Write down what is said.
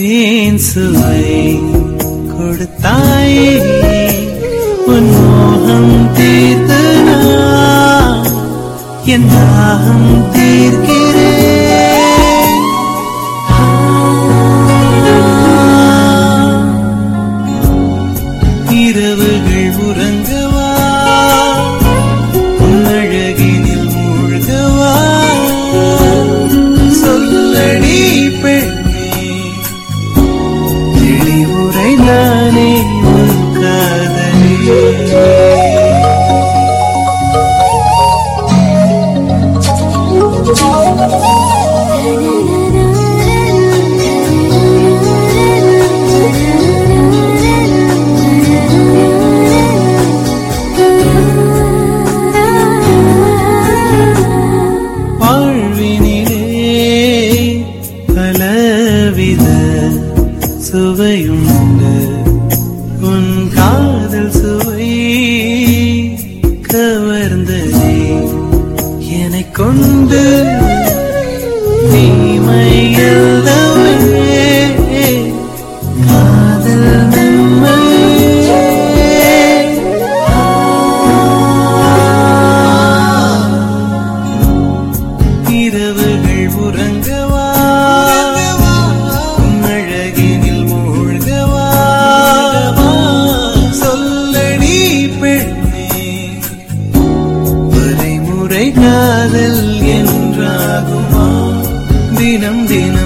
सुई कुड़ताई हम तीर्ना हम तीर्ना 我。உண்டு. கொண்டு காதல் நம்மை. இரவுகள் உறங்கவா 想的。